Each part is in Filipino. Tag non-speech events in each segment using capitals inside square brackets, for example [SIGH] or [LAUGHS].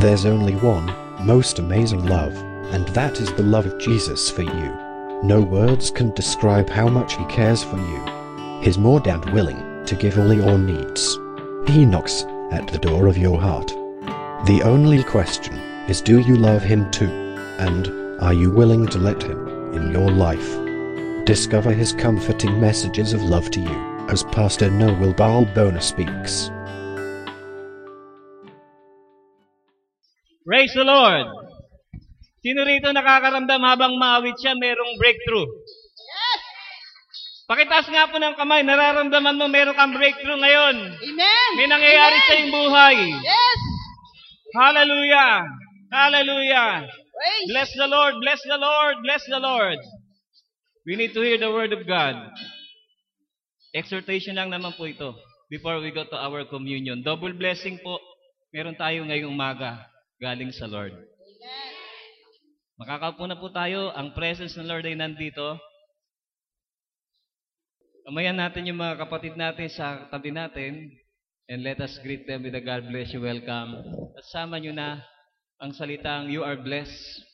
There's only one, most amazing love, and that is the love of Jesus for you. No words can describe how much He cares for you. He's more than willing to give all your needs. He knocks at the door of your heart. The only question is do you love Him too? And are you willing to let Him in your life? Discover His comforting messages of love to you as Pastor Noel Balbona speaks. Praise the Lord! Sino rito nakakaramdam habang maawit siya, merong breakthrough? Yes! Pakitaas nga po ng kamay, nararamdaman mo meron kang breakthrough ngayon. Amen. May nangyayari Amen. sa iyong buhay. Yes. Hallelujah! Hallelujah! Praise. Bless the Lord, bless the Lord, bless the Lord. We need to hear the word of God. Exhortation lang naman po ito before we go to our communion. Double blessing po meron tayo ngayong umaga galing sa Lord. Makakaupo na po tayo. Ang presence ng Lord ay nandito. Amayan natin yung mga kapatid natin sa tabi natin and let us greet them with a God bless you, welcome. At sama nyo na ang salitang you are blessed.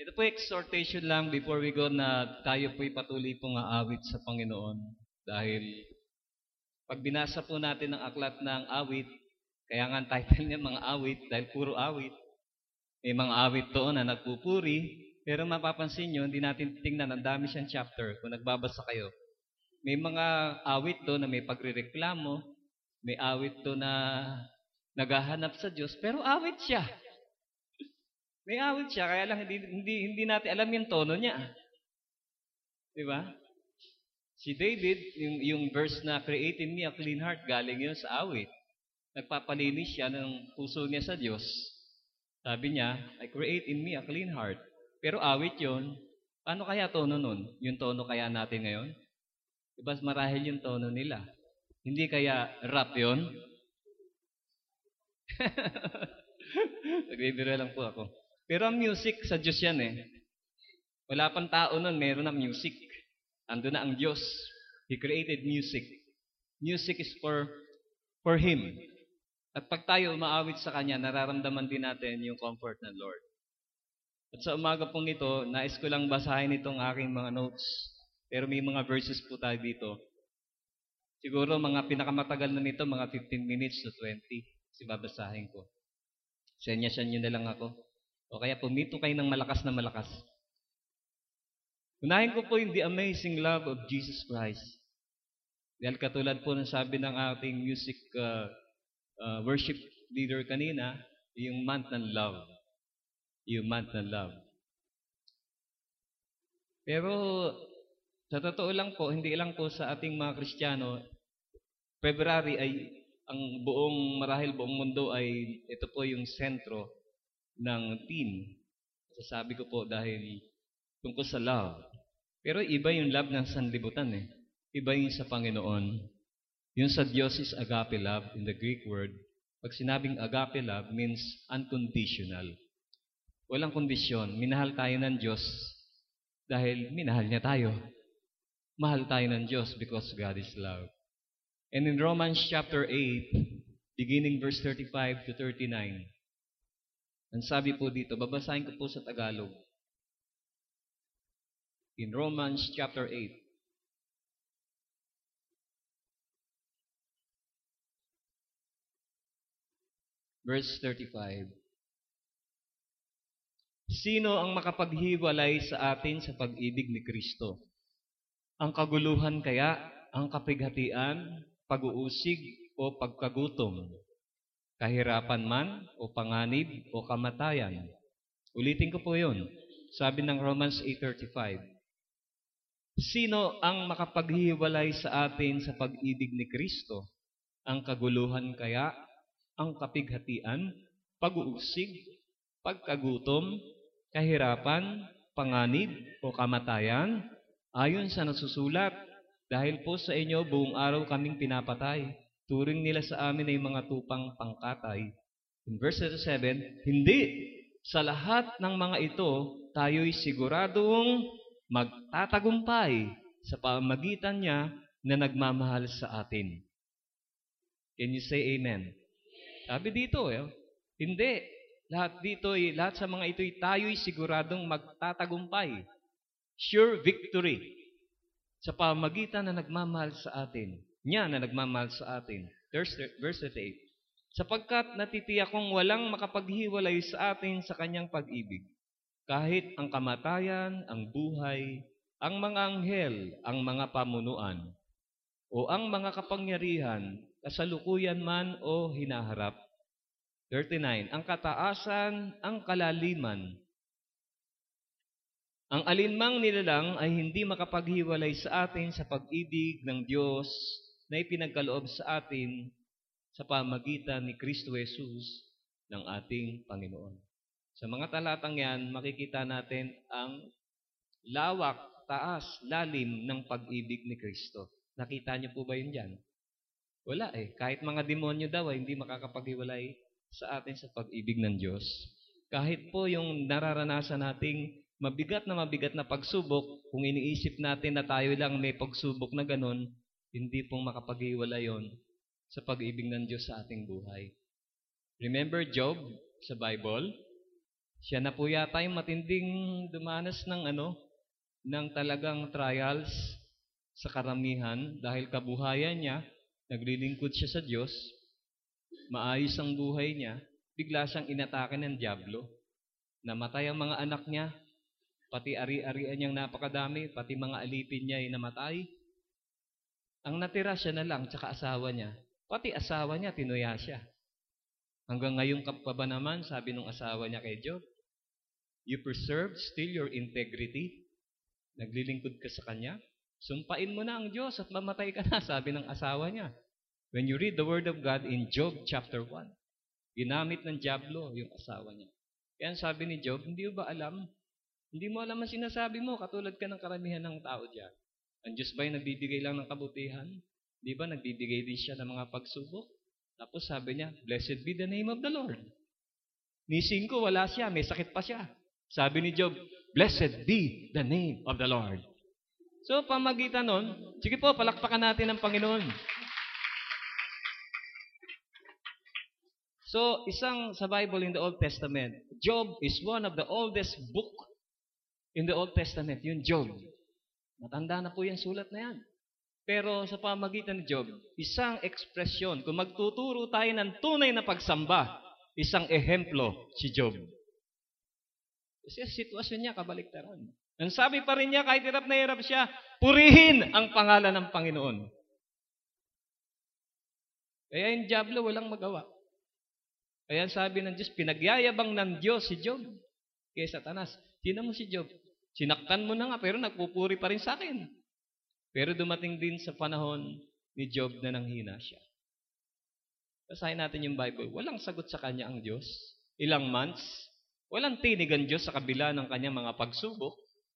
Ito po exhortation lang before we go na tayo po'y patuloy pong aawit sa Panginoon. Dahil pag binasa po natin ang aklat ng awit, kaya nga ang title niya mga awit dahil puro awit. May mga awit doon na nagpupuri, pero mapapansin nyo, hindi natin tingnan, ang dami siyang chapter kung nagbabasa kayo. May mga awit doon na may pagrireklamo, may awit doon na naghahanap sa Diyos, pero awit siya. May awit siya, kaya lang hindi, hindi, hindi natin alam yung tono niya. Di ba? Si David, yung, yung verse na create in me a clean heart, galing yun sa awit. Nagpapalinis siya ng puso niya sa Diyos. Sabi niya, I create in me a clean heart. Pero awit yon. Ano kaya tono nun? Yung tono kaya natin ngayon? Diba marahil yung tono nila? Hindi kaya rap yon? [LAUGHS] Nagbibiro lang po ako. Pero ang music sa Diyos yan eh. Wala pang tao nun, meron ng music. Ando na ang Diyos. He created music. Music is for for Him. At pag tayo umaawit sa Kanya, nararamdaman din natin yung comfort ng Lord. At sa umaga pong ito, nais ko lang basahin itong aking mga notes. Pero may mga verses po tayo dito. Siguro mga pinakamatagal na nito, mga 15 minutes to 20. Kasi babasahin ko. Senya-syan nyo na lang ako. O kaya pumito kayo ng malakas na malakas. Unahin ko po yung the amazing love of Jesus Christ. Dahil katulad po ng sabi ng ating music uh, uh, worship leader kanina, yung month ng love. Yung month ng love. Pero sa totoo lang po, hindi lang po sa ating mga Kristiyano, February ay ang buong marahil buong mundo ay ito po yung sentro ng team. Sasabi ko po dahil tungkol sa love. Pero iba yung love ng sanlibutan eh. Iba yung sa Panginoon. Yung sa Diyos is agape love in the Greek word. Pag sinabing agape love means unconditional. Walang kondisyon. Minahal tayo ng Diyos dahil minahal niya tayo. Mahal tayo ng Diyos because God is love. And in Romans chapter 8, beginning verse 35 to 39, ang sabi po dito, babasahin ko po sa Tagalog. In Romans chapter 8, verse 35. Sino ang makapaghiwalay sa atin sa pag-ibig ni Kristo? Ang kaguluhan kaya, ang kapighatian, pag-uusig o pagkagutom, kahirapan man o panganib o kamatayan. Ulitin ko po yun. Sabi ng Romans 8.35, Sino ang makapaghiwalay sa atin sa pag-ibig ni Kristo? Ang kaguluhan kaya, ang kapighatian, pag-uusig, pagkagutom, kahirapan, panganib o kamatayan, ayon sa nasusulat, dahil po sa inyo buong araw kaming pinapatay. Turing nila sa amin ay mga tupang pangkatay. In verse 7, Hindi! Sa lahat ng mga ito, tayo'y siguradong magtatagumpay sa pamagitan niya na nagmamahal sa atin. Can you say amen? Sabi dito, eh, Hindi. Lahat dito, lahat sa mga ito'y tayo'y siguradong magtatagumpay. Sure victory. Sa pamagitan na nagmamahal sa atin. Niya na nagmamahal sa atin. Verse, verse 38. Sapagkat natitiyak kong walang makapaghiwalay sa atin sa kanyang pag-ibig. Kahit ang kamatayan, ang buhay, ang mga anghel, ang mga pamunuan, o ang mga kapangyarihan, kasalukuyan man o hinaharap. 39. Ang kataasan, ang kalaliman. Ang alinmang nilalang ay hindi makapaghiwalay sa atin sa pag-ibig ng Diyos na ipinagkaloob sa atin sa pamagitan ni Kristo Jesus ng ating Panginoon. Sa mga talatang yan, makikita natin ang lawak, taas, lalim ng pag-ibig ni Kristo. Nakita niyo po ba yun dyan? Wala eh. Kahit mga demonyo daw ay hindi makakapaghiwalay sa atin sa pag-ibig ng Diyos. Kahit po yung nararanasan nating mabigat na mabigat na pagsubok, kung iniisip natin na tayo lang may pagsubok na ganun, hindi pong makapaghiwalay yon sa pag-ibig ng Diyos sa ating buhay. Remember Job sa Bible? Siya na po yata yung matinding dumanas ng ano, ng talagang trials sa karamihan dahil kabuhayan niya, naglilingkod siya sa Diyos, maayos ang buhay niya, bigla siyang inatake ng Diablo. Namatay ang mga anak niya, pati ari-arian niyang napakadami, pati mga alipin niya ay namatay. Ang natira siya na lang, tsaka asawa niya. Pati asawa niya, tinuya siya. Hanggang ngayon pa ba naman, sabi ng asawa niya kay Job, You preserve still your integrity. Naglilingkod ka sa Kanya. Sumpain mo na ang Diyos at mamatay ka na, [LAUGHS] sabi ng asawa niya. When you read the Word of God in Job chapter 1, ginamit ng Diablo yung asawa niya. Kaya sabi ni Job, hindi ba alam? Hindi mo alam ang sinasabi mo, katulad ka ng karamihan ng tao dyan. Ang Diyos ba yung nagbibigay lang ng kabutihan? Di ba nagbibigay din siya ng mga pagsubok? Tapos sabi niya, Blessed be the name of the Lord. Nising ko, wala siya, may sakit pa siya. Sabi ni Job, Blessed be the name of the Lord. So, pamagitan nun, sige po, palakpakan natin ang Panginoon. So, isang sa Bible in the Old Testament, Job is one of the oldest book in the Old Testament, yung Job. Matanda na po yung sulat na yan. Pero sa pamagitan ni Job, isang ekspresyon, kung magtuturo tayo ng tunay na pagsamba, isang ehemplo si Job. Kasi sitwasyon niya kabaliktaran. Ang sabi pa rin niya, kahit hirap na hirap siya, purihin ang pangalan ng Panginoon. Kaya yung Diablo walang magawa. Kaya sabi ng Diyos, pinagyayabang ng Diyos si Job kay Satanas. Tingnan mo si Job. Sinaktan mo na nga, pero nagpupuri pa rin sa akin. Pero dumating din sa panahon ni Job na nanghina siya. Basahin natin yung Bible. Walang sagot sa kanya ang Diyos. Ilang months. Walang tinig ang Diyos sa kabila ng kanyang mga pagsubok.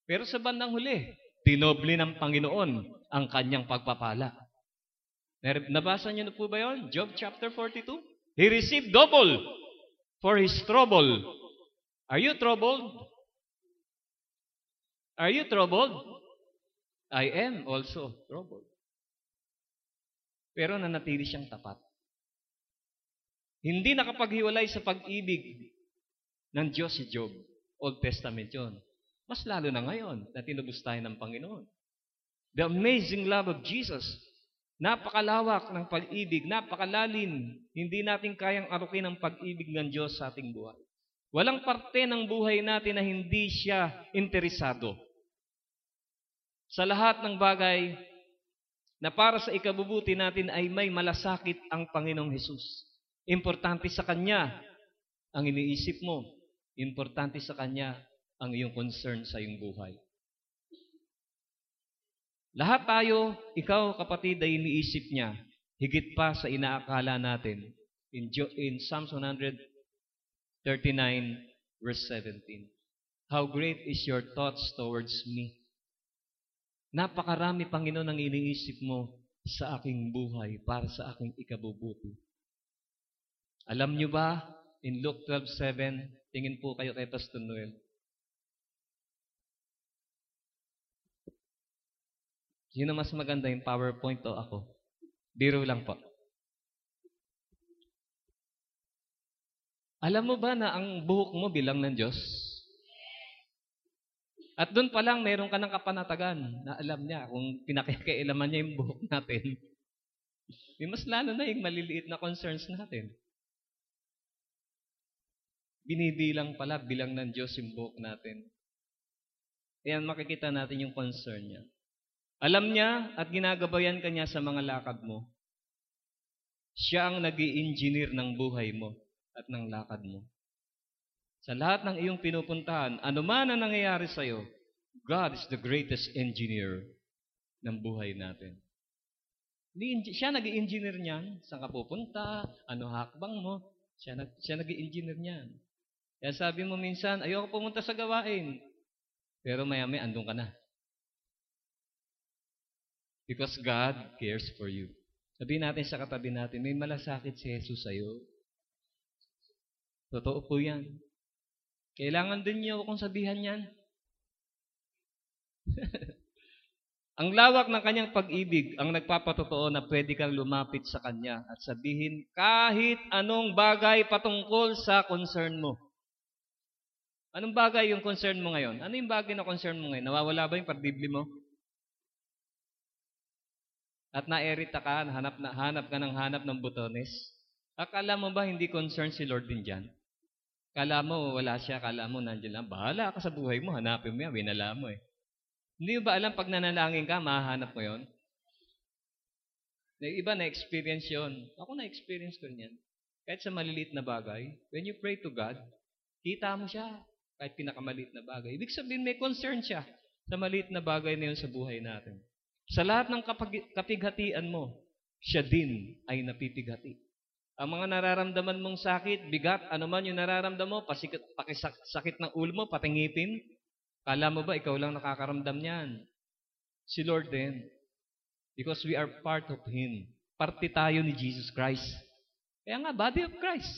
Pero sa bandang huli, tinoble ng Panginoon ang kanyang pagpapala. Nabasa niyo na po ba yun? Job chapter 42? He received double for his trouble. Are you troubled? Are you troubled? I am also troubled. Pero nanatili siyang tapat. Hindi nakapaghiwalay sa pag-ibig ng Diyos si Job. Old Testament yon. Mas lalo na ngayon na tinubos tayo ng Panginoon. The amazing love of Jesus Napakalawak ng pag-ibig, napakalalim. Hindi natin kayang arukin ang pag-ibig ng Diyos sa ating buhay. Walang parte ng buhay natin na hindi siya interesado. Sa lahat ng bagay na para sa ikabubuti natin ay may malasakit ang Panginoong Hesus. Importante sa Kanya ang iniisip mo. Importante sa Kanya ang iyong concern sa iyong buhay. Lahat tayo, ikaw kapatid, ay iniisip niya, higit pa sa inaakala natin. In, in Psalms 139, verse 17. How great is your thoughts towards me. Napakarami, Panginoon, ang iniisip mo sa aking buhay para sa aking ikabubuti. Alam niyo ba, in Luke 12.7, tingin po kayo kay Pastor Noel, Sino mas maganda yung PowerPoint o ako? Biro lang po. Alam mo ba na ang buhok mo bilang ng Diyos? At doon pa lang, meron ka ng kapanatagan na alam niya kung pinakikailaman niya yung buhok natin. [LAUGHS] Di mas lalo na yung maliliit na concerns natin. Binibilang pala, bilang ng Diyos yung buhok natin. Ayan, makikita natin yung concern niya. Alam niya at ginagabayan ka niya sa mga lakad mo. Siya ang nag engineer ng buhay mo at ng lakad mo. Sa lahat ng iyong pinupuntahan, ano man ang nangyayari sa iyo, God is the greatest engineer ng buhay natin. Siya nag engineer niyan. Saan ka pupunta? Ano hakbang mo? Siya, nag, siya nag engineer niyan. Kaya sabi mo minsan, ayoko pumunta sa gawain. Pero maya-maya, andun ka na. Because God cares for you. Sabihin natin sa katabi natin, may malasakit si Jesus sa'yo. Totoo po yan. Kailangan din niyo akong sabihan yan. [LAUGHS] ang lawak ng kanyang pag-ibig ang nagpapatotoo na pwede kang lumapit sa kanya at sabihin kahit anong bagay patungkol sa concern mo. Anong bagay yung concern mo ngayon? Ano yung bagay na concern mo ngayon? Nawawala ba yung pagdibli mo? At naerita ka, hanap, na, hanap ka ng hanap ng butones? Akala mo ba hindi concern si Lord din dyan? Kala mo wala siya, kala mo nandiyan lang. Bahala ka sa buhay mo, hanapin mo yan, winala mo eh. Hindi ba alam pag nanalangin ka, mahanap mo yon? Iba na-experience yon. Ako na-experience ko niyan. Kahit sa maliliit na bagay, when you pray to God, kita mo siya. Kahit pinakamaliit na bagay. Ibig sabihin may concern siya sa maliit na bagay na yun sa buhay natin. Sa lahat ng kapag- kapighatian mo, siya din ay napipighati. Ang mga nararamdaman mong sakit, bigat, ano man yung nararamdaman mo, pasikit, pakisakit ng ulo mo, patingipin, kala mo ba ikaw lang nakakaramdam niyan? Si Lord din. Because we are part of Him. Parte tayo ni Jesus Christ. Kaya nga, body of Christ.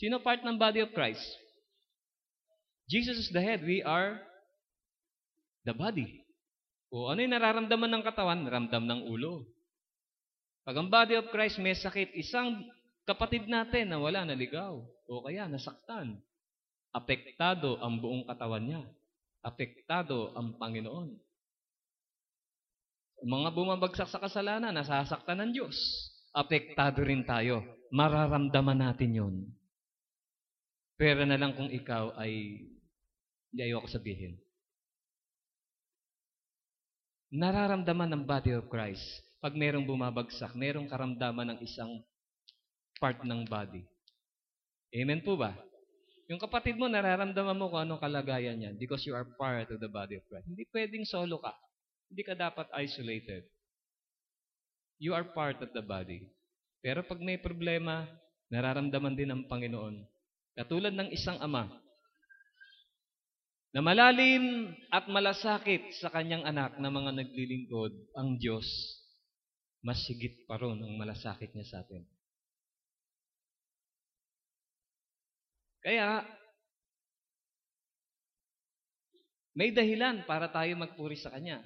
Sino part ng body of Christ? Jesus is the head. We are the body. O ano yung nararamdaman ng katawan? Ramdam ng ulo. Pag ang body of Christ may sakit, isang kapatid natin na wala naligaw o kaya nasaktan. Apektado ang buong katawan niya. Apektado ang Panginoon. Mga bumabagsak sa kasalanan, nasasaktan ng Diyos. Apektado rin tayo. Mararamdaman natin yon. Pero na lang kung ikaw ay, hindi ayoko sabihin. Nararamdaman ng body of Christ pag merong bumabagsak, merong karamdaman ng isang part ng body. Amen po ba? Yung kapatid mo, nararamdaman mo kung anong kalagayan niya because you are part of the body of Christ. Hindi pwedeng solo ka. Hindi ka dapat isolated. You are part of the body. Pero pag may problema, nararamdaman din ng Panginoon. Katulad ng isang ama na malalim at malasakit sa kanyang anak na mga naglilingkod, ang Diyos, mas higit pa ron ang malasakit niya sa atin. Kaya, may dahilan para tayo magpuri sa Kanya.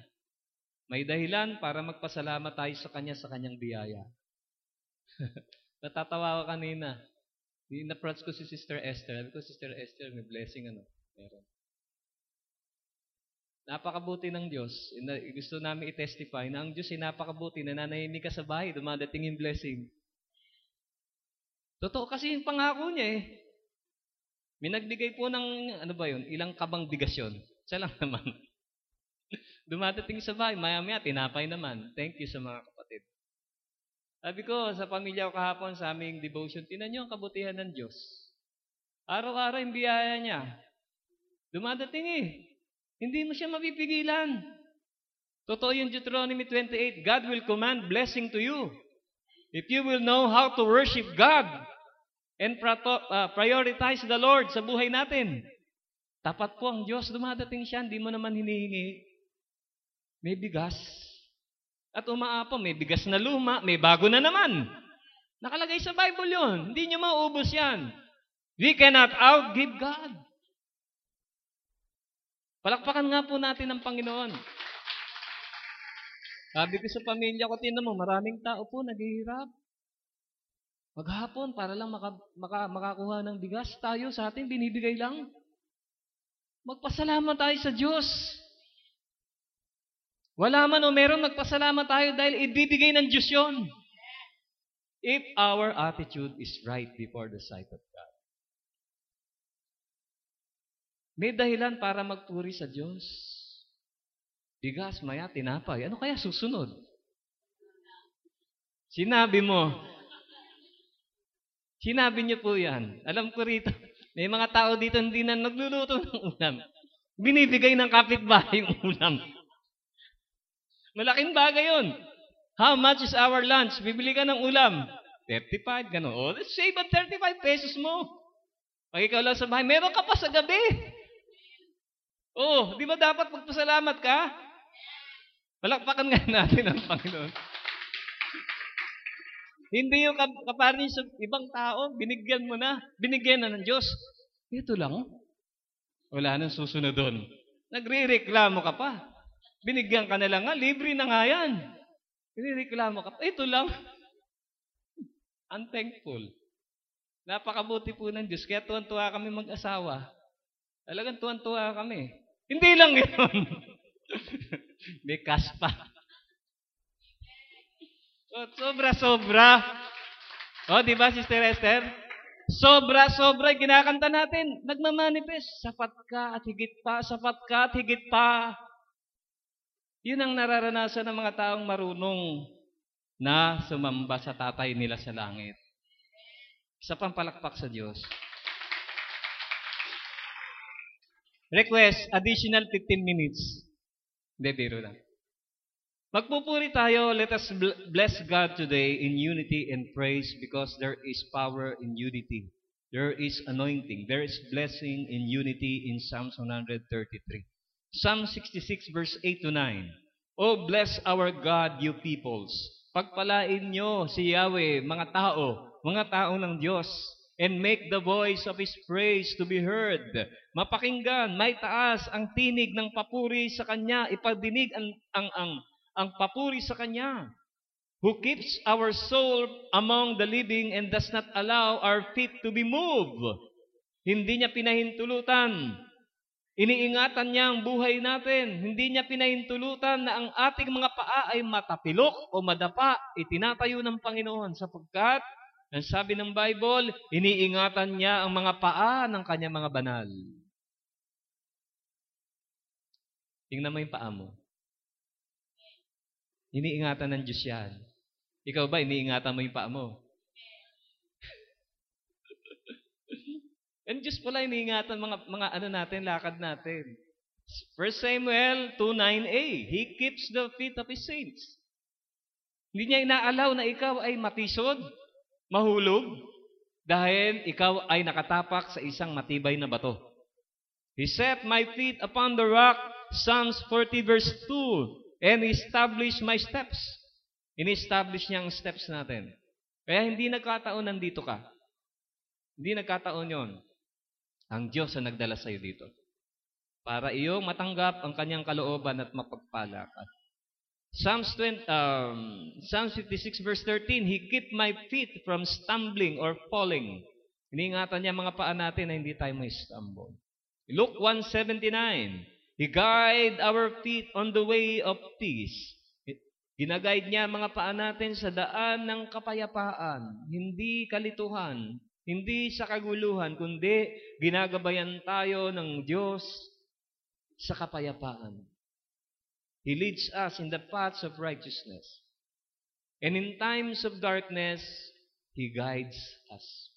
May dahilan para magpasalamat tayo sa Kanya sa Kanyang biyaya. [LAUGHS] Natatawa ko kanina. Na-approach ko si Sister Esther. Sabi ko, Sister Esther, may blessing ano. Meron. Napakabuti ng Diyos. Gusto namin i-testify na ang Diyos ay napakabuti. Nananahimik ka sa bahay, dumadating yung blessing. Totoo kasi yung pangako niya eh. May nagbigay po ng, ano ba yun, ilang kabang bigas yun. Siya lang [LAUGHS] naman. Dumadating sa bahay, maya-maya, tinapay naman. Thank you sa mga kapatid. Sabi ko, sa pamilya ko kahapon, sa aming devotion, tinan nyo ang kabutihan ng Diyos. Araw-araw yung biyaya niya. Dumadating eh. Hindi mo siya mapipigilan. Totoo yung Deuteronomy 28, God will command blessing to you. If you will know how to worship God, and uh, prioritize the Lord sa buhay natin. Tapat po ang Diyos, dumadating siya, hindi mo naman hinihingi. May bigas. At umaapo, may bigas na luma, may bago na naman. Nakalagay sa Bible yon. Hindi nyo mauubos yan. We cannot outgive God. Palakpakan nga po natin ang Panginoon. Sabi ko sa pamilya ko, tinan mo, maraming tao po naghihirap. Maghapon para lang maka, maka, makakuha ng bigas. Tayo sa atin, binibigay lang. Magpasalamat tayo sa Diyos. Wala man o meron, magpasalamat tayo dahil ibibigay ng Diyos yon. If our attitude is right before the sight of God. May dahilan para magpuri sa Diyos. Bigas, maya, tinapay. Ano kaya susunod? Sinabi mo. Sinabi niyo po yan. Alam ko rito, may mga tao dito hindi na nagluluto ng ulam. Binibigay ng kapitbahay yung ulam. Malaking bagay yun. How much is our lunch? Bibili ka ng ulam. 35, gano'n. Oh, save ang 35 pesos mo. Pag ikaw lang sa bahay, meron ka pa sa gabi. Oh, di ba dapat magpasalamat ka? Palakpakan nga [LAUGHS] natin ang Panginoon. Hindi yung kaparni sa ibang tao, binigyan mo na, binigyan na ng Diyos. Ito lang. Wala nang susunod doon. Nagre-reklamo ka pa. Binigyan ka na lang nga, libre na nga yan. Nagre-reklamo ka pa. Ito lang. [LAUGHS] Unthankful. Napakabuti po ng Diyos. Kaya tuwan-tuwa kami mag-asawa. Talagang tuwan-tuwa kami. Hindi lang yun. [LAUGHS] May cash pa. So, sobra-sobra. O, oh, di ba, Sister Esther? Sobra-sobra ginakanta natin. Nagmamanifest. Sapat ka at higit pa, sapat ka at higit pa. Yun ang nararanasan ng mga taong marunong na sumamba sa tatay nila sa langit. Sa pampalakpak sa Diyos. Request, additional 15 minutes. Hindi, biro lang. Magpupuri tayo. Let us bless God today in unity and praise because there is power in unity. There is anointing. There is blessing in unity in Psalms 133. Psalm 66 verse 8 to 9. Oh, bless our God, you peoples. Pagpalain nyo si Yahweh, mga tao, mga tao ng Diyos and make the voice of His praise to be heard. Mapakinggan, may taas ang tinig ng papuri sa Kanya, ipadinig ang, ang, ang, ang papuri sa Kanya. Who keeps our soul among the living and does not allow our feet to be moved. Hindi niya pinahintulutan. Iniingatan niya ang buhay natin. Hindi niya pinahintulutan na ang ating mga paa ay matapilok o madapa. Itinatayo ng Panginoon sapagkat ang sabi ng Bible, iniingatan niya ang mga paa ng kanyang mga banal. Tingnan mo yung paa mo. Iniingatan ng Diyos yan. Ikaw ba, iniingatan mo yung paa mo? Ang Diyos pala iniingatan mga, mga ano natin, lakad natin. 1 Samuel 2.9a, He keeps the feet of His saints. Hindi niya inaalaw na ikaw ay matisod, mahulog dahil ikaw ay nakatapak sa isang matibay na bato. He set my feet upon the rock, Psalms 40 verse 2, and established my steps. In-establish niya ang steps natin. Kaya hindi nagkataon nandito ka. Hindi nagkataon yon. Ang Diyos ang nagdala sa iyo dito. Para iyong matanggap ang kanyang kalooban at mapagpala ka. Psalms, 20, um, Psalms 56 verse 13, He keep my feet from stumbling or falling. Iniingatan niya mga paa natin na hindi tayo may stumble. Luke 1.79, He guide our feet on the way of peace. Ginaguide niya mga paa natin sa daan ng kapayapaan, hindi kalituhan, hindi sa kaguluhan, kundi ginagabayan tayo ng Diyos sa kapayapaan. He leads us in the paths of righteousness. And in times of darkness, He guides us.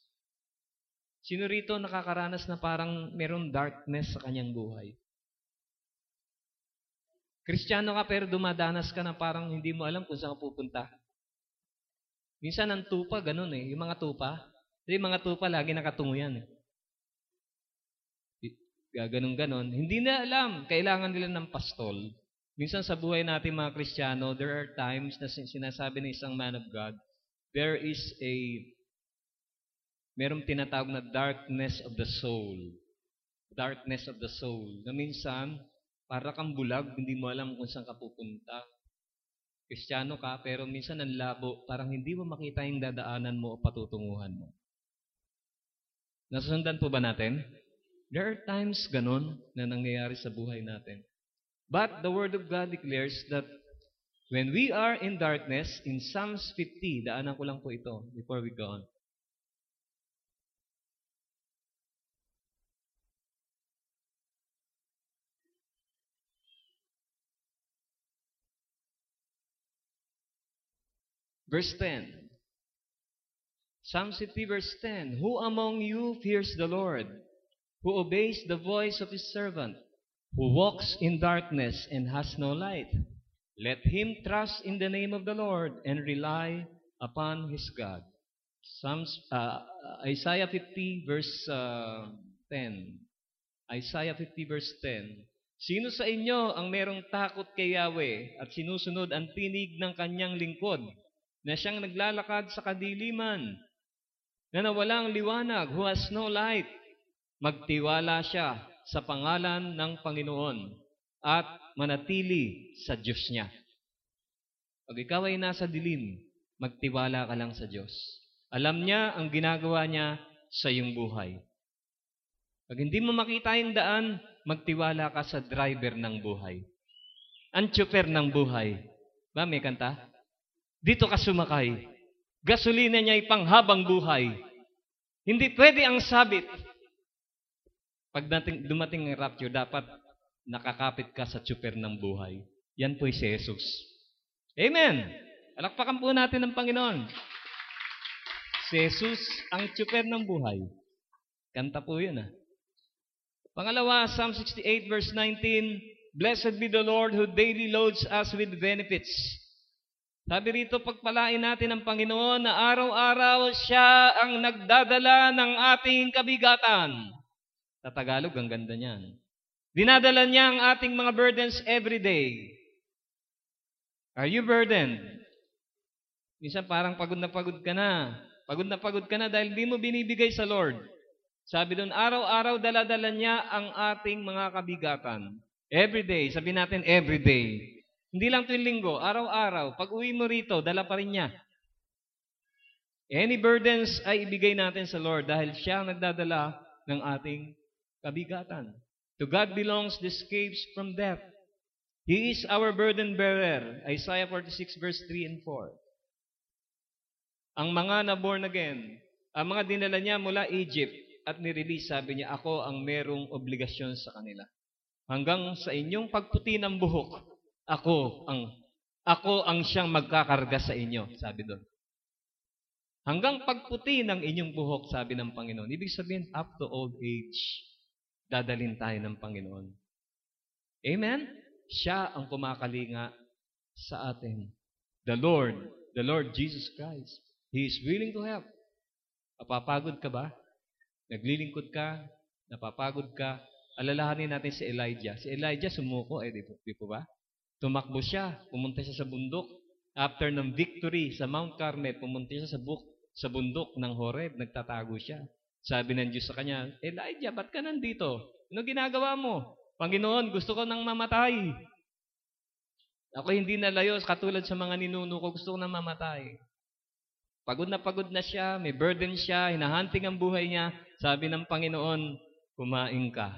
Sino rito nakakaranas na parang merong darkness sa kanyang buhay? Kristiyano ka pero dumadanas ka na parang hindi mo alam kung saan ka pupunta. Minsan ang tupa, ganun eh. Yung mga tupa. Yung mga tupa, lagi nakatungo yan eh. Gaganong ganon. Hindi na alam. Kailangan nila ng pastol. Minsan sa buhay natin mga Kristiyano, there are times na sinasabi ng isang man of God, there is a, merong tinatawag na darkness of the soul. Darkness of the soul. Na minsan, para kang bulag, hindi mo alam kung saan ka pupunta. Kristiyano ka, pero minsan ang labo, parang hindi mo makita yung dadaanan mo o patutunguhan mo. Nasusundan po ba natin? There are times ganun na nangyayari sa buhay natin. But the Word of God declares that when we are in darkness, in Psalms 50, daanan ko lang po ito before we go on. Verse 10. Psalm 50 verse 10. Who among you fears the Lord? Who obeys the voice of his servant? Who walks in darkness and has no light? Let him trust in the name of the Lord and rely upon his God. Psalms, uh, Isaiah 50 verse uh, 10. Isaiah 50 verse 10. Sino sa inyo ang merong takot kay Yahweh at sinusunod ang tinig ng kanyang lingkod na siyang naglalakad sa kadiliman na nawalang liwanag who has no light? Magtiwala siya sa pangalan ng Panginoon at manatili sa Diyos niya. Pag ikaw ay nasa dilim, magtiwala ka lang sa Diyos. Alam niya ang ginagawa niya sa iyong buhay. Pag hindi mo makita yung daan, magtiwala ka sa driver ng buhay. Ang tsuper ng buhay. Ba, may kanta? Dito ka sumakay. Gasolina niya ay panghabang buhay. Hindi pwede ang sabit. Pag dating, dumating ang rapture, dapat nakakapit ka sa tsuper ng buhay. Yan po si Jesus. Amen! Alakpakan po natin ng Panginoon. Si Jesus ang tsuper ng buhay. Kanta po yun ah. Pangalawa, Psalm 68 verse 19, Blessed be the Lord who daily loads us with benefits. Sabi rito, pagpalain natin ang Panginoon na araw-araw siya ang nagdadala ng ating kabigatan. Sa Tagalog, ang ganda niyan. Dinadala niya ang ating mga burdens every day. Are you burdened? Minsan parang pagod na pagod ka na. Pagod na pagod ka na dahil di mo binibigay sa Lord. Sabi doon, araw-araw daladala niya ang ating mga kabigatan. Every day. Sabi natin, every day. Hindi lang tuwing linggo, araw-araw. Pag uwi mo rito, dala pa rin niya. Any burdens ay ibigay natin sa Lord dahil siya ang nagdadala ng ating kabigatan. To God belongs the escapes from death. He is our burden bearer. Isaiah 46 verse 3 and 4. Ang mga na born again, ang mga dinala niya mula Egypt at nirelease, sabi niya, ako ang merong obligasyon sa kanila. Hanggang sa inyong pagputi ng buhok, ako ang ako ang siyang magkakarga sa inyo, sabi doon. Hanggang pagputi ng inyong buhok, sabi ng Panginoon. Ibig sabihin, up to old age, dadalin tayo ng Panginoon. Amen? Siya ang kumakalinga sa atin. The Lord, the Lord Jesus Christ. He is willing to help. Napapagod ka ba? Naglilingkod ka? Napapagod ka? Alalahanin natin si Elijah. Si Elijah sumuko eh, di di po ba? Tumakbo siya, pumunta siya sa bundok. After ng victory sa Mount Carmel, pumunta siya sa, buk, sa bundok ng Horeb, nagtatago siya. Sabi ng Diyos sa kanya, Elijah, ba't ka nandito? Ano ginagawa mo? Panginoon, gusto ko nang mamatay. Ako hindi nalayo, katulad sa mga ninuno ko, gusto ko nang mamatay. Pagod na pagod na siya, may burden siya, hinahunting ang buhay niya. Sabi ng Panginoon, kumain ka.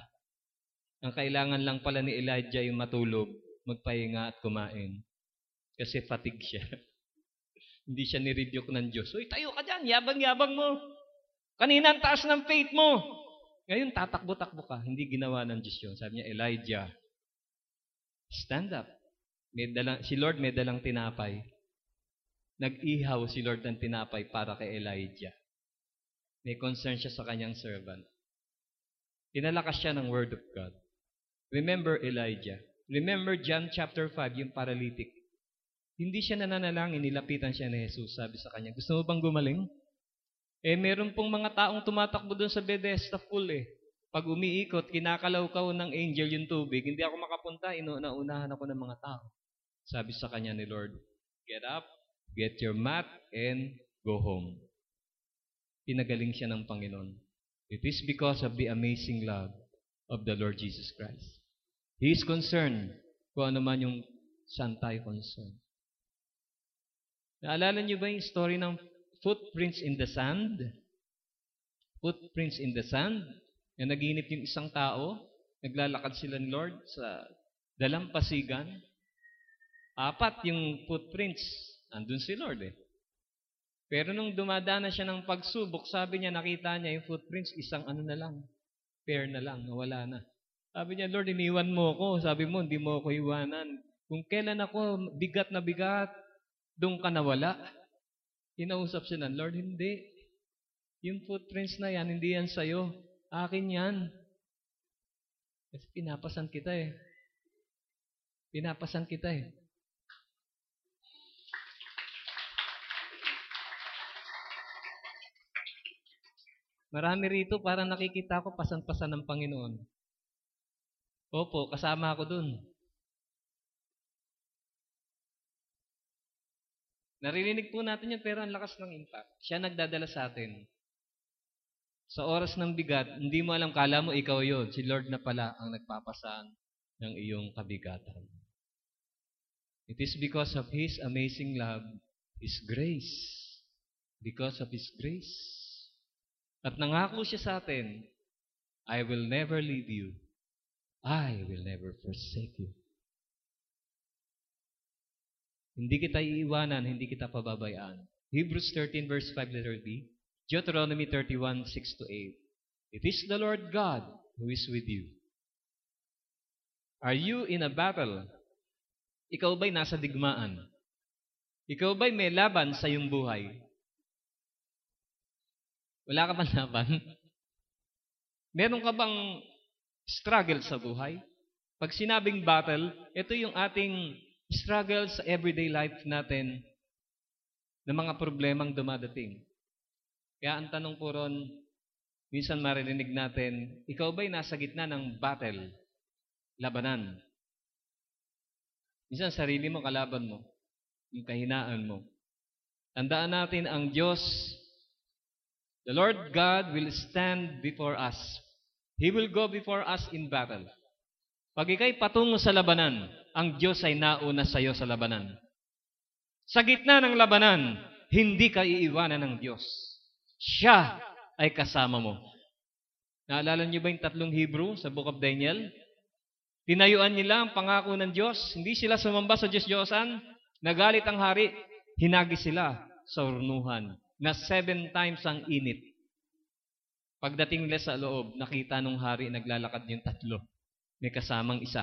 Ang kailangan lang pala ni Elijah yung matulog, magpahinga at kumain. Kasi fatigue siya. [LAUGHS] Hindi siya nirebuke ng Diyos. Uy, tayo ka dyan, yabang-yabang mo. Kanina ang taas ng faith mo. Ngayon, tatakbo-takbo ka. Hindi ginawa ng Diyos yun. Sabi niya, Elijah, stand up. May dalang, si Lord may dalang tinapay. Nag-ihaw si Lord ng tinapay para kay Elijah. May concern siya sa kanyang servant. Pinalakas siya ng Word of God. Remember Elijah. Remember John chapter 5, yung paralytic. Hindi siya nananalangin, nilapitan siya ni Jesus. Sabi sa kanya, gusto mo bang gumaling? Eh, meron pong mga taong tumatakbo doon sa Bethesda full eh. Pag umiikot, kinakalaw-kaw ng angel yung tubig, hindi ako makapunta, inuuna-unahan ako ng mga tao. Sabi sa kanya ni Lord, get up, get your mat, and go home. Pinagaling siya ng Panginoon. It is because of the amazing love of the Lord Jesus Christ. He is concerned kung ano man yung saan tayo concerned. Naalala niyo ba yung story ng footprints in the sand? Footprints in the sand? Na naginip yung isang tao, naglalakad sila ni Lord sa dalampasigan. Apat yung footprints. Andun si Lord eh. Pero nung dumadana siya ng pagsubok, sabi niya, nakita niya yung footprints, isang ano na lang, pair na lang, nawala na. Sabi niya, Lord, iniwan mo ako. Sabi mo, hindi mo ako iwanan. Kung kailan ako bigat na bigat, doon ka nawala. Kinausap siya ng Lord, hindi. Yung footprints na yan, hindi yan sa'yo. Akin yan. Kasi pinapasan kita eh. Pinapasan kita eh. Marami rito para nakikita ko pasan-pasan ng Panginoon. Opo, kasama ako dun. Naririnig po natin yan pero ang lakas ng impact. Siya nagdadala sa atin. Sa oras ng bigat, hindi mo alam, kala mo ikaw yon. Si Lord na pala ang nagpapasan ng iyong kabigatan. It is because of His amazing love, His grace. Because of His grace. At nangako siya sa atin, I will never leave you. I will never forsake you. Hindi kita iiwanan, hindi kita pababayaan. Hebrews 13 verse 5 letter B. Deuteronomy 31, 6 to 8. It is the Lord God who is with you. Are you in a battle? Ikaw ba'y nasa digmaan? Ikaw ba'y may laban sa iyong buhay? Wala ka bang [LAUGHS] laban? Meron ka bang struggle sa buhay? Pag sinabing battle, ito yung ating struggle sa everyday life natin ng mga problemang dumadating. Kaya ang tanong po ron, minsan maririnig natin, ikaw ba'y nasa gitna ng battle, labanan? Minsan sarili mo, kalaban mo, yung kahinaan mo. Tandaan natin ang Diyos, the Lord God will stand before us. He will go before us in battle. Pag ikay patungo sa labanan, ang Diyos ay nauna sa iyo sa labanan. Sa gitna ng labanan, hindi ka iiwanan ng Diyos. Siya ay kasama mo. Naalala niyo ba yung tatlong Hebrew sa Book of Daniel? Tinayuan nila ang pangako ng Diyos. Hindi sila sumamba sa Diyos-Diyosan. Nagalit ang hari. Hinagi sila sa urnuhan na seven times ang init. Pagdating nila sa loob, nakita nung hari naglalakad yung tatlo. May kasamang isa.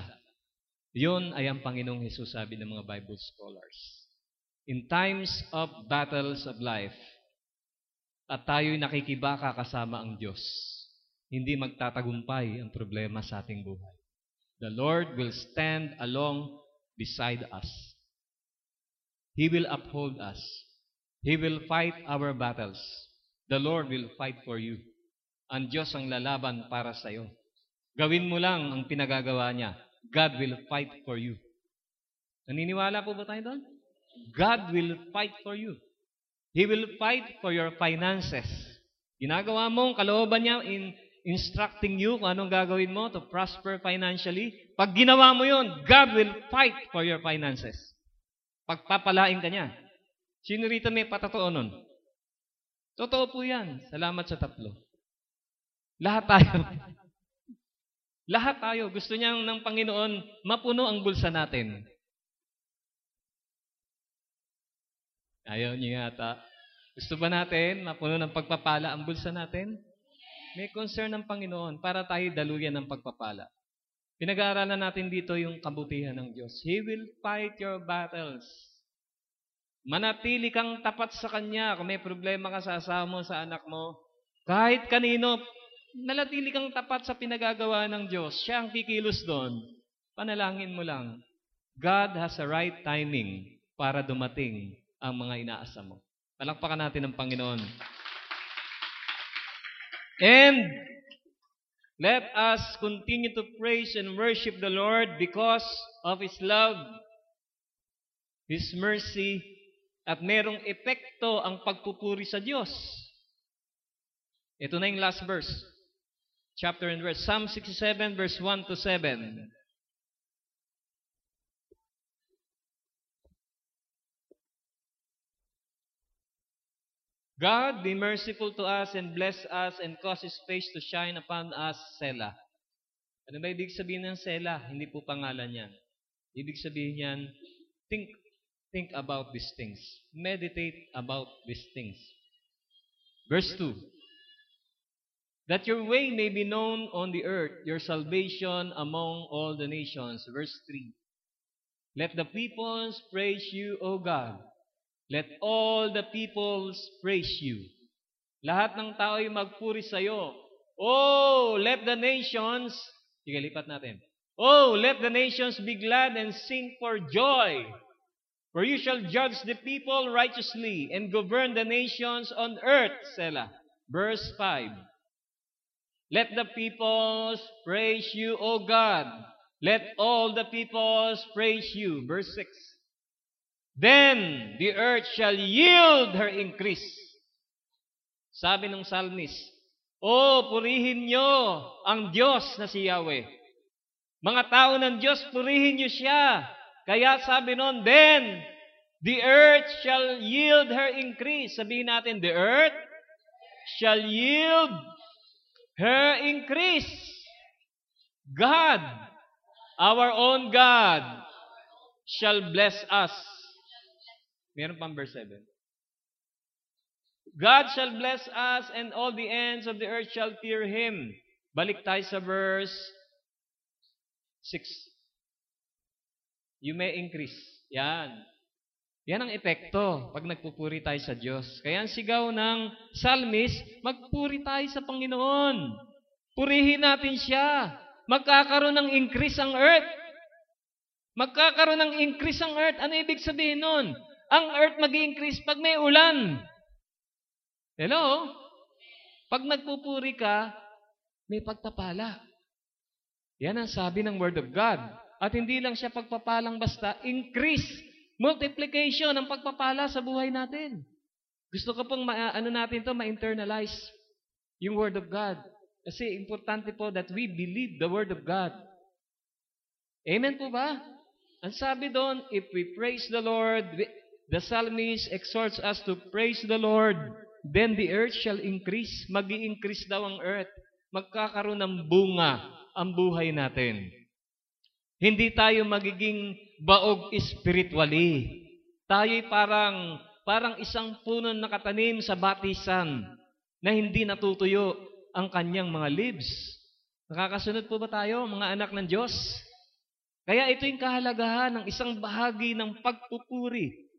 Yun ay ang Panginoong Jesus sabi ng mga Bible scholars. In times of battles of life, at tayo'y nakikibaka kasama ang Diyos, hindi magtatagumpay ang problema sa ating buhay. The Lord will stand along beside us. He will uphold us. He will fight our battles. The Lord will fight for you. Ang Diyos ang lalaban para sa iyo. Gawin mo lang ang pinagagawa niya. God will fight for you. Naniniwala po ba tayo doon? God will fight for you. He will fight for your finances. Ginagawa mo ang kalooban niya in instructing you kung anong gagawin mo to prosper financially. Pag ginawa mo yon, God will fight for your finances. Pagpapalain ka niya. Sino rito may patotoo nun? Totoo po yan. Salamat sa tatlo. Lahat tayo. Lahat tayo. Gusto niyang ng Panginoon mapuno ang bulsa natin. Ayaw niyo yata. Gusto ba natin mapuno ng pagpapala ang bulsa natin? May concern ng Panginoon para tayo daluyan ng pagpapala. Pinag-aaralan natin dito yung kabutihan ng Diyos. He will fight your battles. Manatili kang tapat sa Kanya. Kung may problema ka sa asawa mo, sa anak mo, kahit kanino, nalatili kang tapat sa pinagagawa ng Diyos. Siya ang kikilos doon. Panalangin mo lang. God has a right timing para dumating ang mga inaasa mo. Palakpakan natin ang Panginoon. And let us continue to praise and worship the Lord because of His love, His mercy, at merong epekto ang pagpupuri sa Diyos. Ito na yung last verse. Chapter and verse. Psalm 67 verse 1 to 7. God, be merciful to us and bless us and cause His face to shine upon us, Selah. Ano ba ibig sabihin ng Selah? Hindi po pangalan yan. Ibig sabihin yan, think, think about these things. Meditate about these things. Verse 2. That your way may be known on the earth, your salvation among all the nations. Verse 3. Let the peoples praise you, O God. Let all the peoples praise you. Lahat ng tao ay magpuri sa iyo. Oh, let the nations, sige, lipat natin. Oh, let the nations be glad and sing for joy. For you shall judge the people righteously and govern the nations on earth. Selah. Verse 5. Let the peoples praise you, O God. Let all the peoples praise you. Verse 6. Then the earth shall yield her increase. Sabi ng psalmist, O purihin nyo ang Diyos na si Yahweh. Mga tao ng Diyos, purihin nyo siya. Kaya sabi nun, then the earth shall yield her increase. Sabihin natin, the earth shall yield her increase. God, our own God, shall bless us Meron pang verse 7. God shall bless us and all the ends of the earth shall fear Him. Balik tayo sa verse 6. You may increase. Yan. Yan ang epekto pag nagpupuri tayo sa Diyos. Kaya ang sigaw ng psalmist, magpuri tayo sa Panginoon. Purihin natin siya. Magkakaroon ng increase ang earth. Magkakaroon ng increase ang earth. Ano ibig sabihin nun? Ang earth mag increase pag may ulan. Hello? Pag nagpupuri ka, may pagpapala. Yan ang sabi ng Word of God. At hindi lang siya pagpapalang basta, increase, multiplication ang pagpapala sa buhay natin. Gusto ko pong ma- ano natin to ma-internalize yung Word of God. Kasi importante po that we believe the Word of God. Amen po ba? Ang sabi doon, if we praise the Lord, The psalmist exhorts us to praise the Lord. Then the earth shall increase. mag increase daw ang earth. Magkakaroon ng bunga ang buhay natin. Hindi tayo magiging baog spiritually. Tayo'y parang, parang isang puno na katanim sa batisan na hindi natutuyo ang kanyang mga leaves. Nakakasunod po ba tayo, mga anak ng Diyos? Kaya ito yung kahalagahan ng isang bahagi ng pagpupuri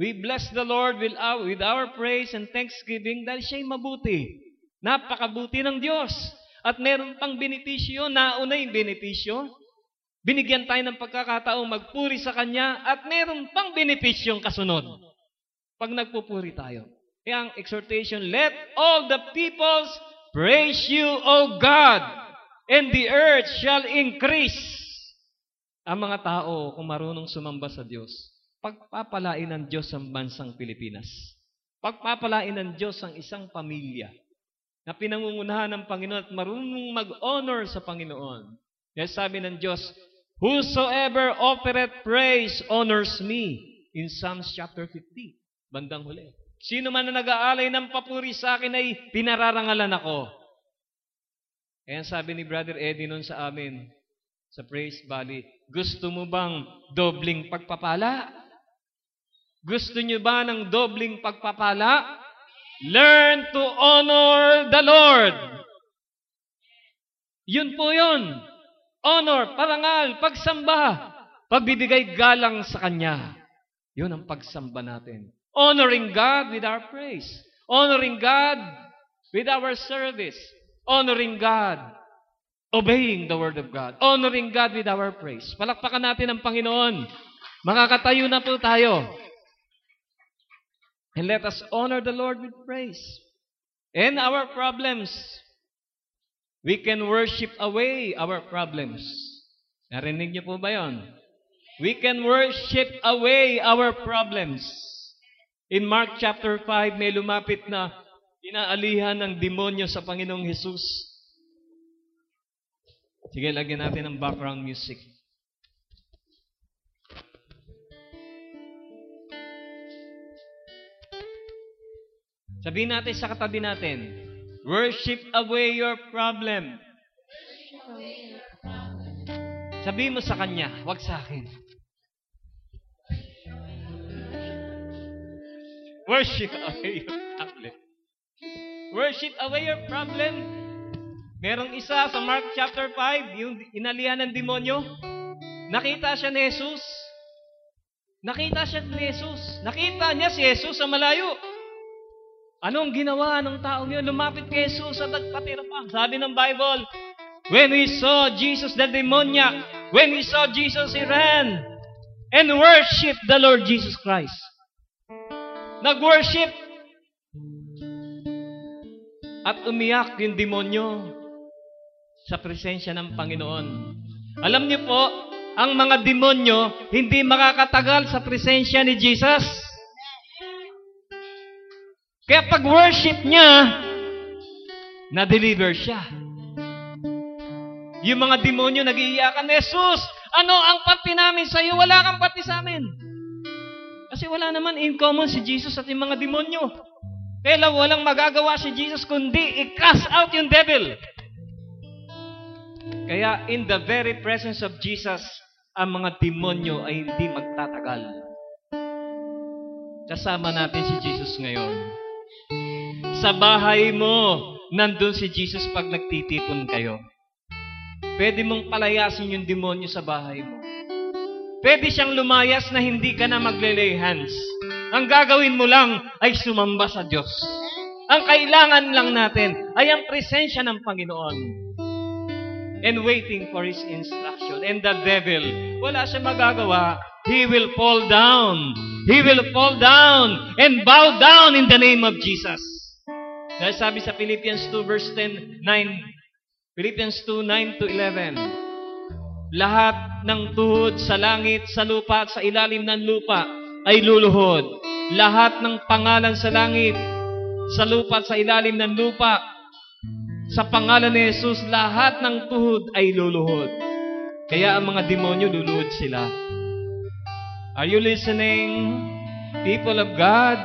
We bless the Lord with our, with our praise and thanksgiving dahil siya'y mabuti. Napakabuti ng Diyos. At meron pang benepisyo, nauna yung benepisyo. Binigyan tayo ng pagkakataong magpuri sa Kanya at meron pang benepisyong kasunod. Pag nagpupuri tayo. Kaya ang exhortation, let all the peoples praise you, O God, and the earth shall increase. Ang mga tao, kung marunong sumamba sa Diyos, pagpapalain ng Diyos ang bansang Pilipinas. Pagpapalain ng Diyos ang isang pamilya na pinangungunahan ng Panginoon at marunong mag-honor sa Panginoon. Kaya sabi ng Diyos, Whosoever offereth praise honors me. In Psalms chapter 50, bandang huli. Sino man na nag-aalay ng papuri sa akin ay pinararangalan ako. Kaya sabi ni Brother Eddie noon sa amin, sa Praise Valley, gusto mo bang dobling pagpapala? Gusto niyo ba ng dobling pagpapala? Learn to honor the Lord. Yun po yun. Honor, parangal, pagsamba, pagbibigay galang sa Kanya. Yun ang pagsamba natin. Honoring God with our praise. Honoring God with our service. Honoring God. Obeying the Word of God. Honoring God with our praise. Palakpakan natin ang Panginoon. Makakatayo na po tayo. And let us honor the Lord with praise. And our problems, we can worship away our problems. Narinig niyo po ba yon? We can worship away our problems. In Mark chapter 5, may lumapit na inaalihan ng demonyo sa Panginoong Hesus. Sige, lagyan natin ng background music. Sabihin natin sa katabi natin, worship away your problem. Sabihin mo sa kanya, wag sa akin. Worship away your problem. Worship away your problem. Merong isa sa Mark chapter 5, yung inalihan ng demonyo. Nakita siya ni Jesus. Nakita siya ni Jesus. Nakita niya si Jesus sa malayo. Anong ginawa ng taong yun? Lumapit kay Jesus at nagpatira pa. Sabi ng Bible, When we saw Jesus the demoniac, when we saw Jesus, he ran and worshiped the Lord Jesus Christ. Nag-worship at umiyak yung demonyo sa presensya ng Panginoon. Alam niyo po, ang mga demonyo hindi makakatagal sa presensya ni Jesus. Kaya pag worship niya, na-deliver siya. Yung mga demonyo nag-iiyakan, Jesus, ano ang pati namin sa iyo? Wala kang pati sa amin. Kasi wala naman in common si Jesus at yung mga demonyo. Kaya walang magagawa si Jesus kundi i-cast out yung devil. Kaya in the very presence of Jesus, ang mga demonyo ay hindi magtatagal. Kasama natin si Jesus ngayon. Sa bahay mo, nandun si Jesus pag nagtitipon kayo. Pwede mong palayasin yung demonyo sa bahay mo. Pwede siyang lumayas na hindi ka na magle-lay hands. Ang gagawin mo lang ay sumamba sa Diyos. Ang kailangan lang natin ay ang presensya ng Panginoon and waiting for His instruction. And the devil, wala siya magagawa. He will fall down. He will fall down and bow down in the name of Jesus. Dahil sabi sa Philippians 2 verse 10, 9, Philippians 2, 9 to 11, lahat ng tuhod sa langit, sa lupa at sa ilalim ng lupa ay luluhod. Lahat ng pangalan sa langit, sa lupa at sa ilalim ng lupa, sa pangalan ni Jesus, lahat ng tuhod ay luluhod. Kaya ang mga demonyo luluhod sila. Are you listening? People of God,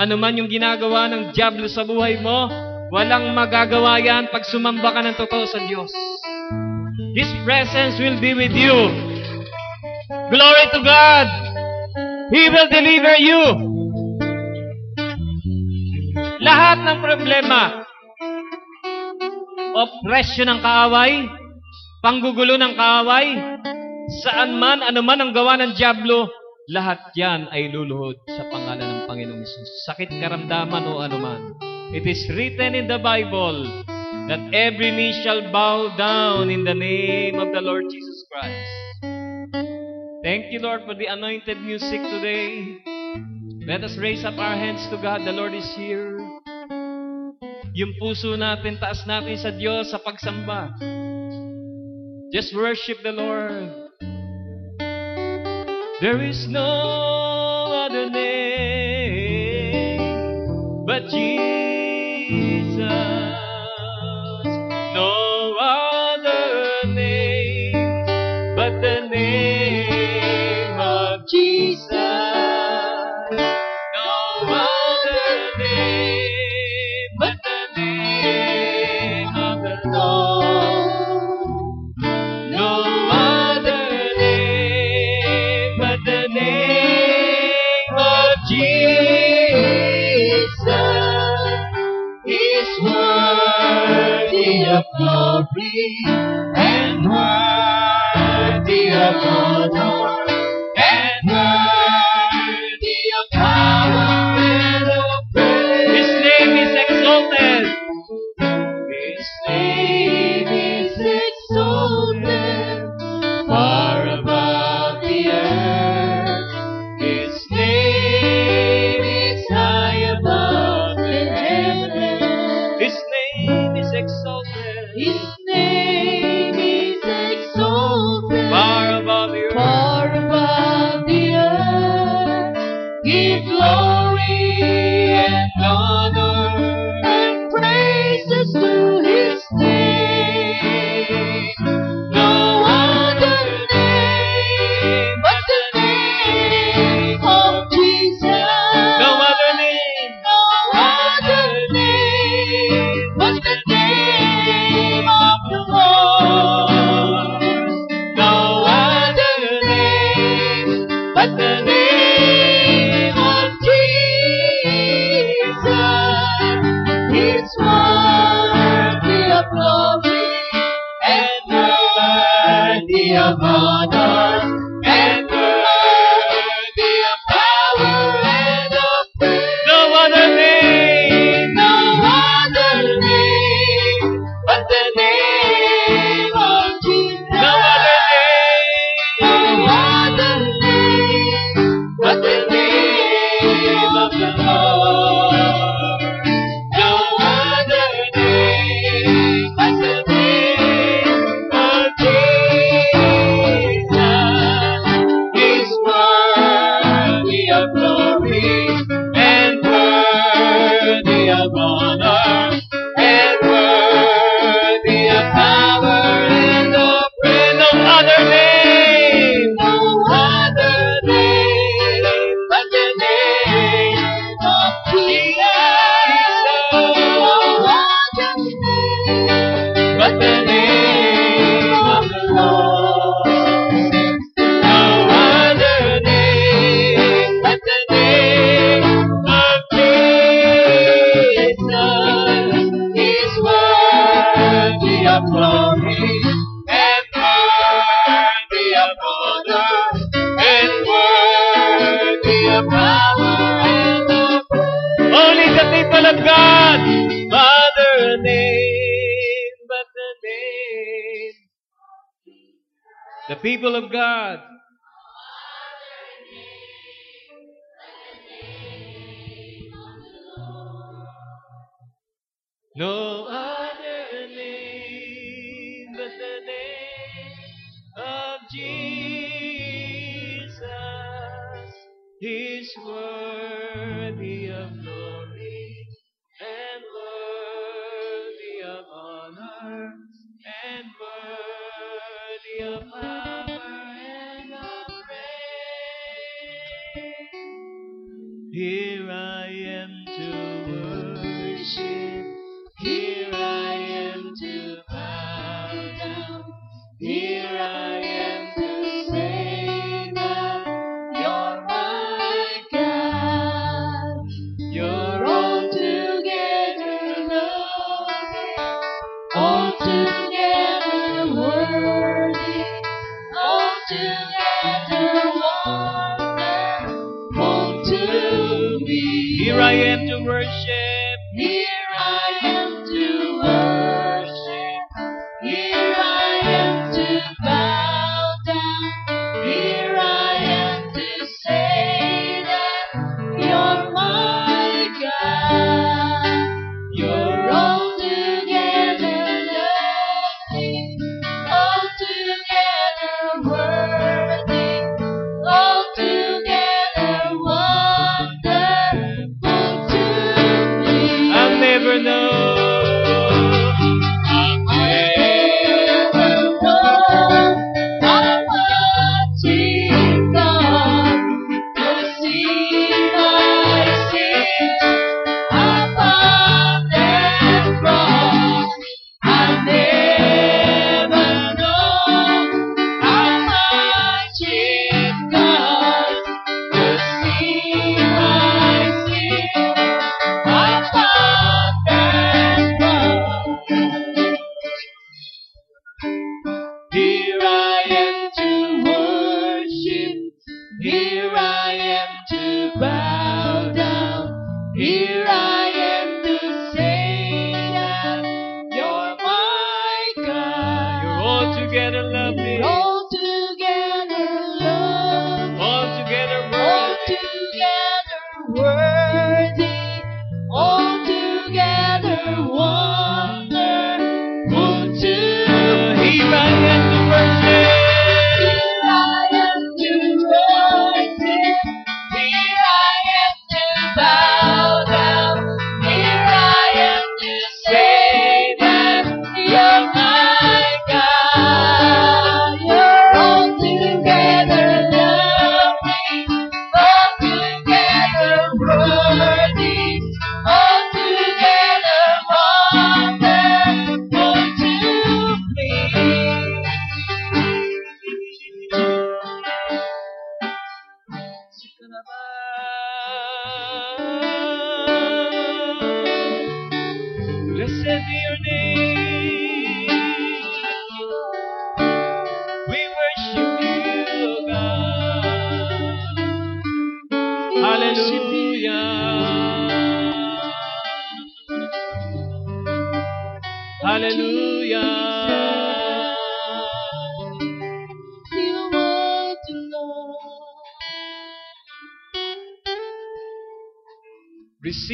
ano man yung ginagawa ng Diablo sa buhay mo, walang magagawa yan pag sumamba ka ng totoo sa Diyos. His presence will be with you. Glory to God. He will deliver you. Lahat ng problema, oppression ng kaaway, panggugulo ng kaaway, saan man, ano man ang gawa ng Diablo, lahat yan ay luluhod sa pangalan ng Panginoong Isus. Sakit karamdaman o anuman. It is written in the Bible that every knee shall bow down in the name of the Lord Jesus Christ. Thank you, Lord, for the anointed music today. Let us raise up our hands to God. The Lord is here. Yung puso natin, taas natin sa Diyos sa pagsamba. Just worship the Lord. There is no other name but Jesus. Of glory and worthy of honor and worthy worthy of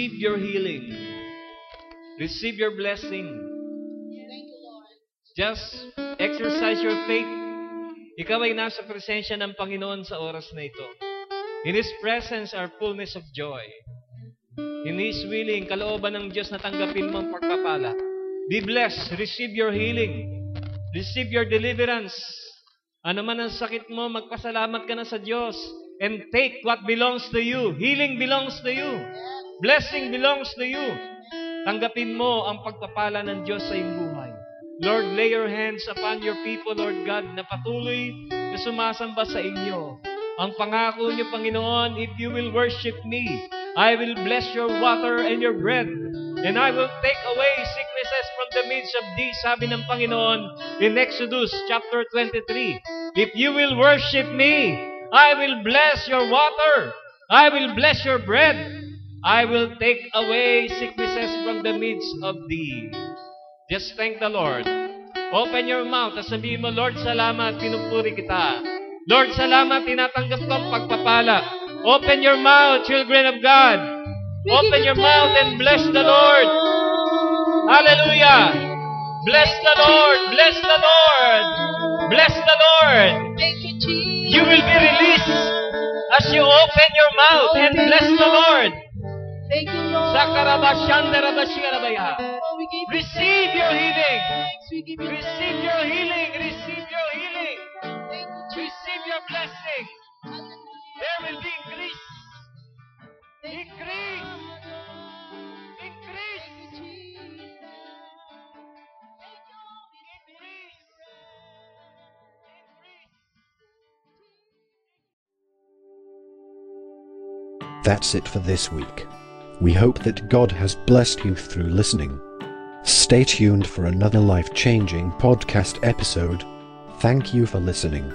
Receive your healing. Receive your blessing. Thank you, Lord. Just exercise your faith. Ikaw ay nasa presensya ng Panginoon sa oras na ito. In His presence are fullness of joy. In His willing, kalooban ng Diyos na tanggapin mo ang pagpapala. Be blessed. Receive your healing. Receive your deliverance. Ano man ang sakit mo, magpasalamat ka na sa Diyos. And take what belongs to you. Healing belongs to you. Blessing belongs to you. Tanggapin mo ang pagpapala ng Diyos sa iyong buhay. Lord, lay your hands upon your people, Lord God, na patuloy na sumasamba sa inyo. Ang pangako niyo, Panginoon, if you will worship me, I will bless your water and your bread, and I will take away sicknesses from the midst of thee, sabi ng Panginoon in Exodus chapter 23. If you will worship me, I will bless your water, I will bless your bread, I will take away sicknesses from the midst of thee. Just thank the Lord. Open your mouth at sabihin mo, Lord, salamat, pinupuri kita. Lord, salamat, tinatanggap ko ang pagpapala. Open your mouth, children of God. Open your mouth and bless the Lord. Hallelujah. Bless the Lord. Bless the Lord. Bless the Lord. You will be released as you open your mouth and bless the Lord. Thank you, Lord. Sakarabashandarabashirabaya. Oh, we give you Receive your healing. thanks. We give you Receive thanks. your healing. Receive your healing. Thank you, Jesus. Receive your blessing. There will be increase. Increase. Increase. Thank you, Jesus. Increase. That's it for this week. We hope that God has blessed you through listening. Stay tuned for another life changing podcast episode. Thank you for listening.